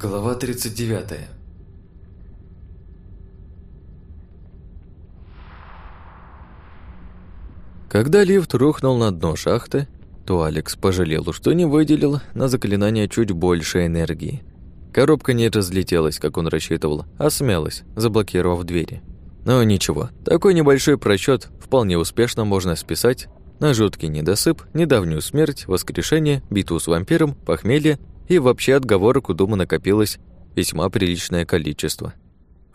Глава 39 Когда лифт рухнул на дно шахты, то Алекс пожалел, что не выделил на заклинание чуть больше энергии. Коробка не разлетелась, как он рассчитывал, а смялась, заблокировав двери. Но ничего, такой небольшой просчет вполне успешно можно списать на жуткий недосып, недавнюю смерть, воскрешение, битву с вампиром, похмелье и вообще отговорок у Дума накопилось весьма приличное количество.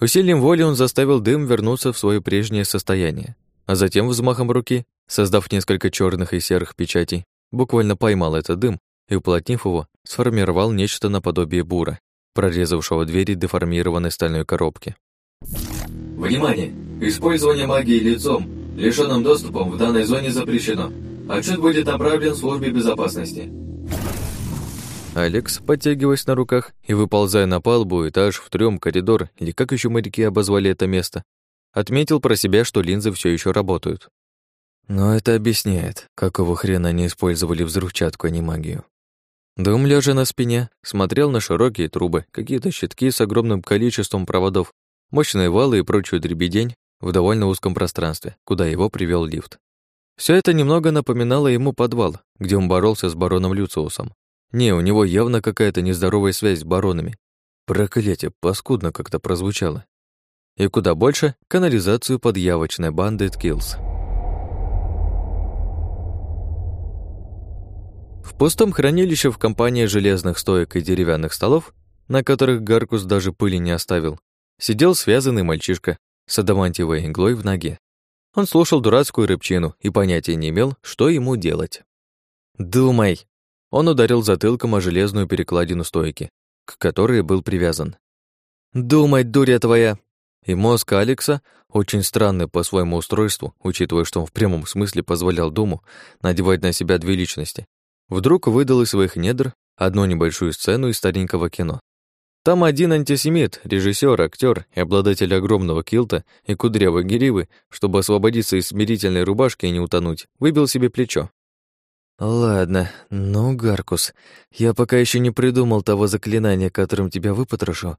Усилием воли он заставил дым вернуться в свое прежнее состояние, а затем взмахом руки, создав несколько черных и серых печатей, буквально поймал этот дым и, уплотнив его, сформировал нечто наподобие бура, прорезавшего двери деформированной стальной коробки. Внимание! Использование магии лицом, лишенным доступом в данной зоне запрещено. Отчет будет направлен службе безопасности. Алекс, подтягиваясь на руках и выползая на палубу, этаж, в трём, коридор, или как еще моряки обозвали это место, отметил про себя, что линзы все еще работают. Но это объясняет, какого хрена они использовали взрывчатку, а не магию. Дом, лежа на спине, смотрел на широкие трубы, какие-то щитки с огромным количеством проводов, мощные валы и прочую дребедень в довольно узком пространстве, куда его привел лифт. Все это немного напоминало ему подвал, где он боролся с бароном Люциусом. Не, у него явно какая-то нездоровая связь с баронами. Проклятие, паскудно как-то прозвучало. И куда больше — канализацию под явочной бандой Ткиллс. В пустом хранилище в компании железных стоек и деревянных столов, на которых Гаркус даже пыли не оставил, сидел связанный мальчишка с адамантиевой иглой в ноге. Он слушал дурацкую рыбчину и понятия не имел, что ему делать. «Думай!» Он ударил затылком о железную перекладину стойки, к которой был привязан. «Думать, дуря твоя!» И мозг Алекса, очень странный по своему устройству, учитывая, что он в прямом смысле позволял Думу надевать на себя две личности, вдруг выдал из своих недр одну небольшую сцену из старенького кино. Там один антисемит, режиссер, актер и обладатель огромного килта и кудрявой гиривы, чтобы освободиться из смирительной рубашки и не утонуть, выбил себе плечо. «Ладно, ну, Гаркус, я пока еще не придумал того заклинания, которым тебя выпотрошу,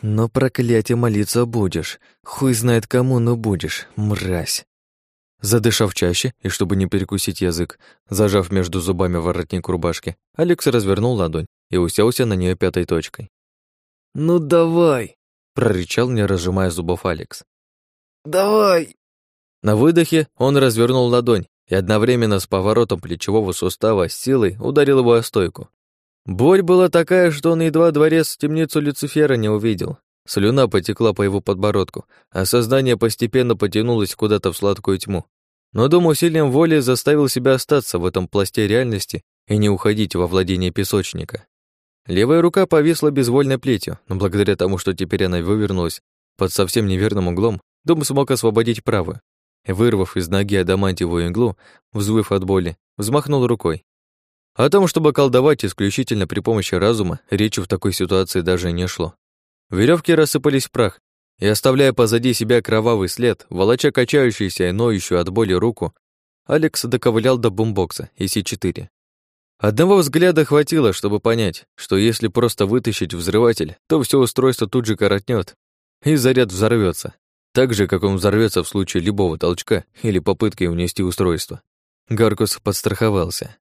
но проклятие молиться будешь. Хуй знает кому, но будешь, мразь». Задышав чаще, и чтобы не перекусить язык, зажав между зубами воротник рубашки, Алекс развернул ладонь и уселся на нее пятой точкой. «Ну давай!» — прорычал, не разжимая зубов Алекс. «Давай!» На выдохе он развернул ладонь и одновременно с поворотом плечевого сустава силой ударил его о стойку. Боль была такая, что он едва дворец темницу Люцифера не увидел. Слюна потекла по его подбородку, а сознание постепенно потянулось куда-то в сладкую тьму. Но дом усилием воли заставил себя остаться в этом пласте реальности и не уходить во владение песочника. Левая рука повисла безвольной плетью, но благодаря тому, что теперь она вывернулась под совсем неверным углом, дом смог освободить правую вырвав из ноги адамантиевую иглу, взвыв от боли, взмахнул рукой. О том, чтобы колдовать исключительно при помощи разума, речи в такой ситуации даже не шло. Веревки рассыпались в прах, и, оставляя позади себя кровавый след, волоча качающуюся и ноющую от боли руку, Алекс доковылял до бумбокса и С4. Одного взгляда хватило, чтобы понять, что если просто вытащить взрыватель, то все устройство тут же коротнет, и заряд взорвется. Так же, как он взорвется в случае любого толчка или попытки унести устройство. Гаркус подстраховался.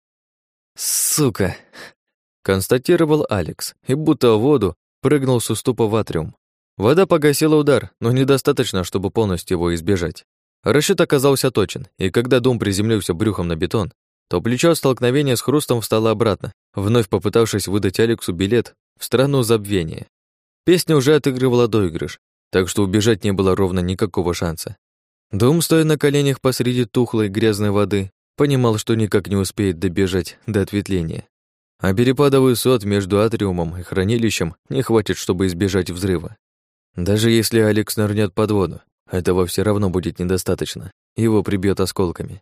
«Сука!» — констатировал Алекс, и будто в воду прыгнул с уступа в атриум. Вода погасила удар, но недостаточно, чтобы полностью его избежать. Расчет оказался точен, и когда дом приземлился брюхом на бетон, то плечо от столкновения с хрустом встало обратно, вновь попытавшись выдать Алексу билет в страну забвения. Песня уже отыгрывала доигрыш, так что убежать не было ровно никакого шанса. Дом, стоя на коленях посреди тухлой грязной воды, понимал, что никак не успеет добежать до ответвления. А перепада высот между атриумом и хранилищем не хватит, чтобы избежать взрыва. Даже если Алекс нырнет под воду, этого все равно будет недостаточно, его прибьет осколками.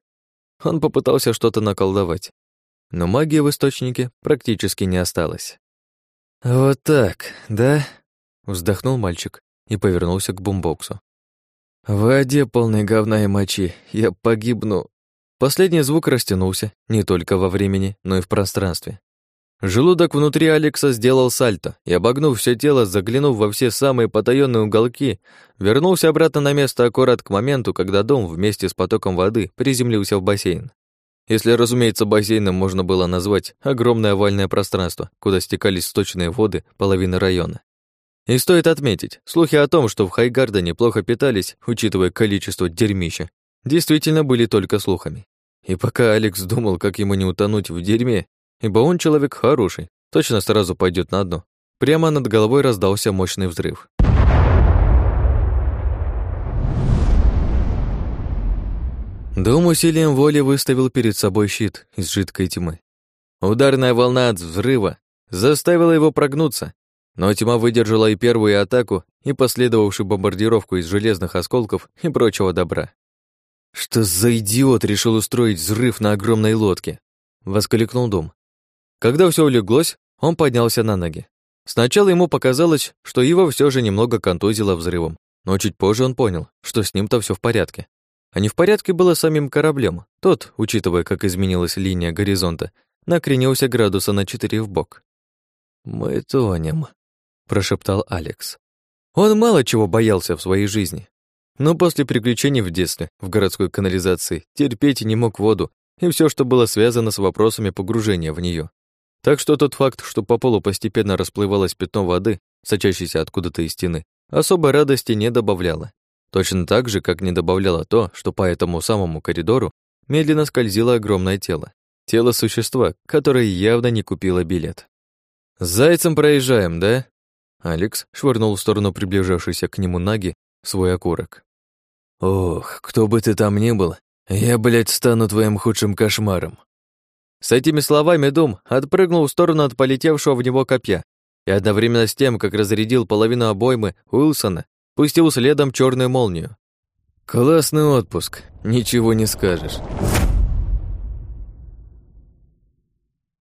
Он попытался что-то наколдовать, но магии в источнике практически не осталось. «Вот так, да?» — вздохнул мальчик и повернулся к бумбоксу. «В воде полной говна и мочи, я погибну». Последний звук растянулся не только во времени, но и в пространстве. Желудок внутри Алекса сделал сальто и, обогнув все тело, заглянув во все самые потаенные уголки, вернулся обратно на место аккурат к моменту, когда дом вместе с потоком воды приземлился в бассейн. Если, разумеется, бассейном можно было назвать огромное овальное пространство, куда стекались сточные воды половины района. И стоит отметить, слухи о том, что в Хайгардене плохо питались, учитывая количество дерьмища, действительно были только слухами. И пока Алекс думал, как ему не утонуть в дерьме, ибо он человек хороший, точно сразу пойдет на дно. Прямо над головой раздался мощный взрыв. Дом усилием воли выставил перед собой щит из жидкой тьмы. Ударная волна от взрыва заставила его прогнуться, но тьма выдержала и первую атаку, и последовавшую бомбардировку из железных осколков и прочего добра. «Что за идиот решил устроить взрыв на огромной лодке?» — воскликнул Дом. Когда все улеглось, он поднялся на ноги. Сначала ему показалось, что его все же немного контузило взрывом, но чуть позже он понял, что с ним-то все в порядке. А не в порядке было самим кораблем. Тот, учитывая, как изменилась линия горизонта, накренился градуса на четыре в бок. «Мы тонем», — прошептал Алекс. Он мало чего боялся в своей жизни. Но после приключений в детстве, в городской канализации, терпеть не мог воду и все, что было связано с вопросами погружения в нее. Так что тот факт, что по полу постепенно расплывалось пятно воды, сочащейся откуда-то из стены, особой радости не добавляло. Точно так же, как не добавляло то, что по этому самому коридору медленно скользило огромное тело. Тело существа, которое явно не купило билет. «С зайцем проезжаем, да?» Алекс швырнул в сторону приближавшейся к нему Наги свой окурок. «Ох, кто бы ты там ни был, я, блядь, стану твоим худшим кошмаром», с этими словами Дум отпрыгнул в сторону от полетевшего в него копья и одновременно с тем, как разрядил половину обоймы Уилсона, пустил следом черную молнию. «Классный отпуск, ничего не скажешь».